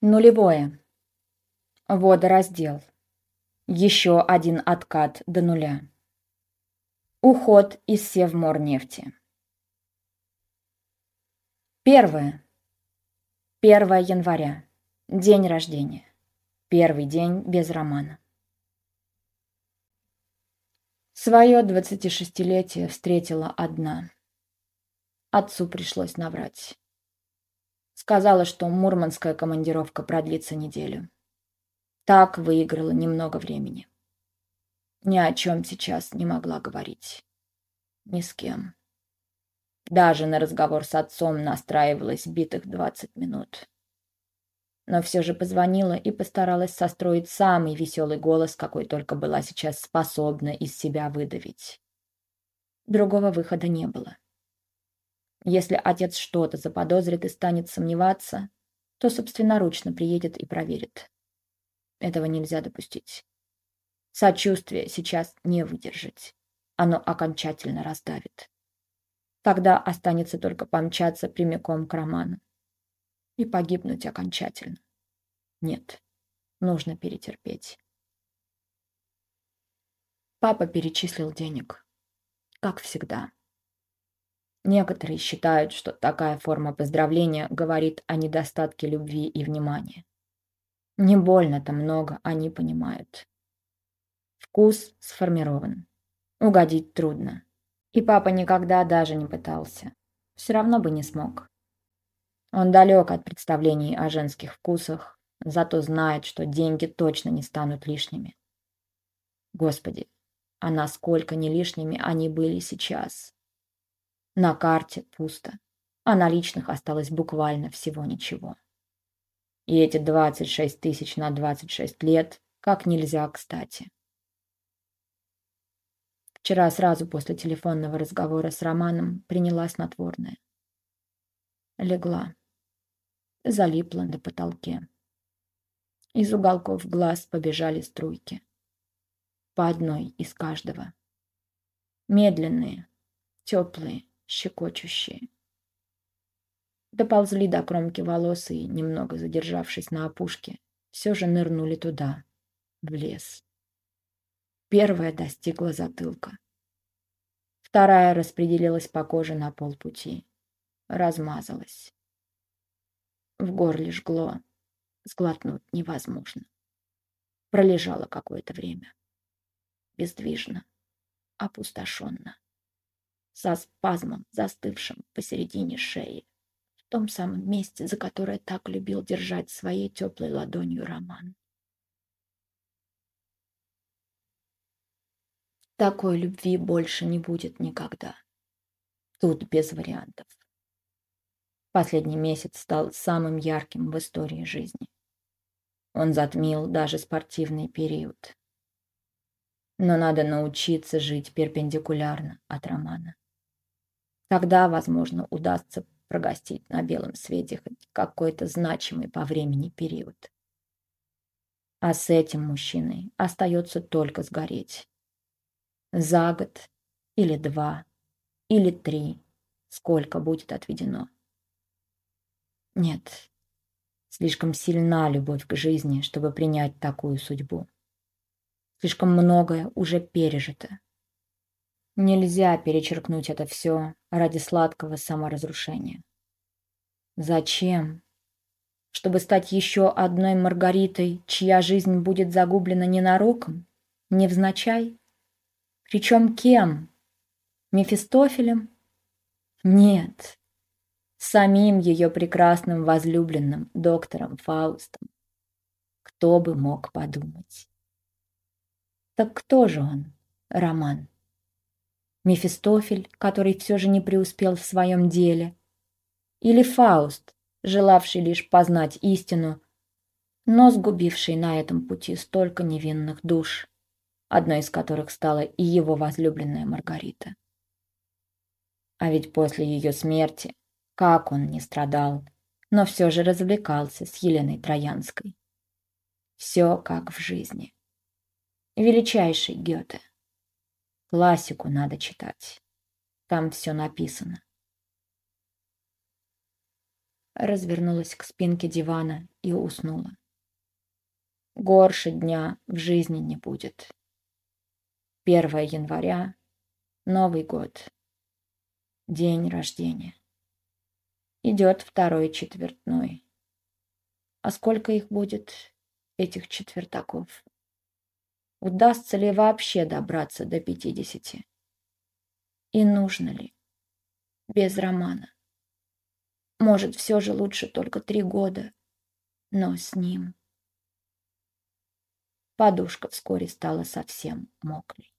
Нулевое. Водораздел. Еще один откат до нуля. Уход из Севморнефти. Первое. 1 января. День рождения. Первый день без романа. Свое 26-летие встретила одна. Отцу пришлось наврать. Сказала, что мурманская командировка продлится неделю. Так выиграла немного времени. Ни о чем сейчас не могла говорить. Ни с кем. Даже на разговор с отцом настраивалась битых двадцать минут. Но все же позвонила и постаралась состроить самый веселый голос, какой только была сейчас способна из себя выдавить. Другого выхода не было. Если отец что-то заподозрит и станет сомневаться, то собственноручно приедет и проверит. Этого нельзя допустить. Сочувствие сейчас не выдержать. Оно окончательно раздавит. Тогда останется только помчаться прямиком к Роману. И погибнуть окончательно. Нет, нужно перетерпеть. Папа перечислил денег. Как всегда. Некоторые считают, что такая форма поздравления говорит о недостатке любви и внимания. Не больно-то много они понимают. Вкус сформирован. Угодить трудно. И папа никогда даже не пытался. Все равно бы не смог. Он далек от представлений о женских вкусах, зато знает, что деньги точно не станут лишними. Господи, а насколько не лишними они были сейчас. На карте пусто, а наличных осталось буквально всего ничего. И эти 26 тысяч на 26 лет как нельзя кстати. Вчера сразу после телефонного разговора с Романом приняла снотворное. Легла. Залипла на потолке. Из уголков глаз побежали струйки. По одной из каждого. Медленные, теплые, щекочущие. Доползли до кромки волос и, немного задержавшись на опушке, все же нырнули туда, в лес. Первая достигла затылка. Вторая распределилась по коже на полпути. Размазалась. В горле жгло. Сглотнуть невозможно. Пролежала какое-то время. Бездвижно. Опустошенно со спазмом, застывшим посередине шеи, в том самом месте, за которое так любил держать своей теплой ладонью Роман. Такой любви больше не будет никогда. Тут без вариантов. Последний месяц стал самым ярким в истории жизни. Он затмил даже спортивный период. Но надо научиться жить перпендикулярно от романа. Тогда, возможно, удастся прогостить на белом свете хоть какой-то значимый по времени период. А с этим мужчиной остается только сгореть. За год или два или три, сколько будет отведено. Нет, слишком сильна любовь к жизни, чтобы принять такую судьбу. Слишком многое уже пережито. Нельзя перечеркнуть это все ради сладкого саморазрушения. Зачем? Чтобы стать еще одной Маргаритой, чья жизнь будет загублена ненароком, невзначай? Причем кем? Мефистофелем? Нет. Самим ее прекрасным возлюбленным доктором Фаустом. Кто бы мог подумать? Так кто же он, Роман? Мефистофель, который все же не преуспел в своем деле, или Фауст, желавший лишь познать истину, но сгубивший на этом пути столько невинных душ, одной из которых стала и его возлюбленная Маргарита. А ведь после ее смерти, как он не страдал, но все же развлекался с Еленой Троянской. Все как в жизни. Величайший Гёте. Классику надо читать. Там все написано. развернулась к спинке дивана и уснула. Горше дня в жизни не будет. 1 января, Новый год, день рождения. Идет второй четвертной. А сколько их будет, этих четвертаков? Удастся ли вообще добраться до пятидесяти? И нужно ли? Без романа. Может, все же лучше только три года, но с ним. Подушка вскоре стала совсем мокрой.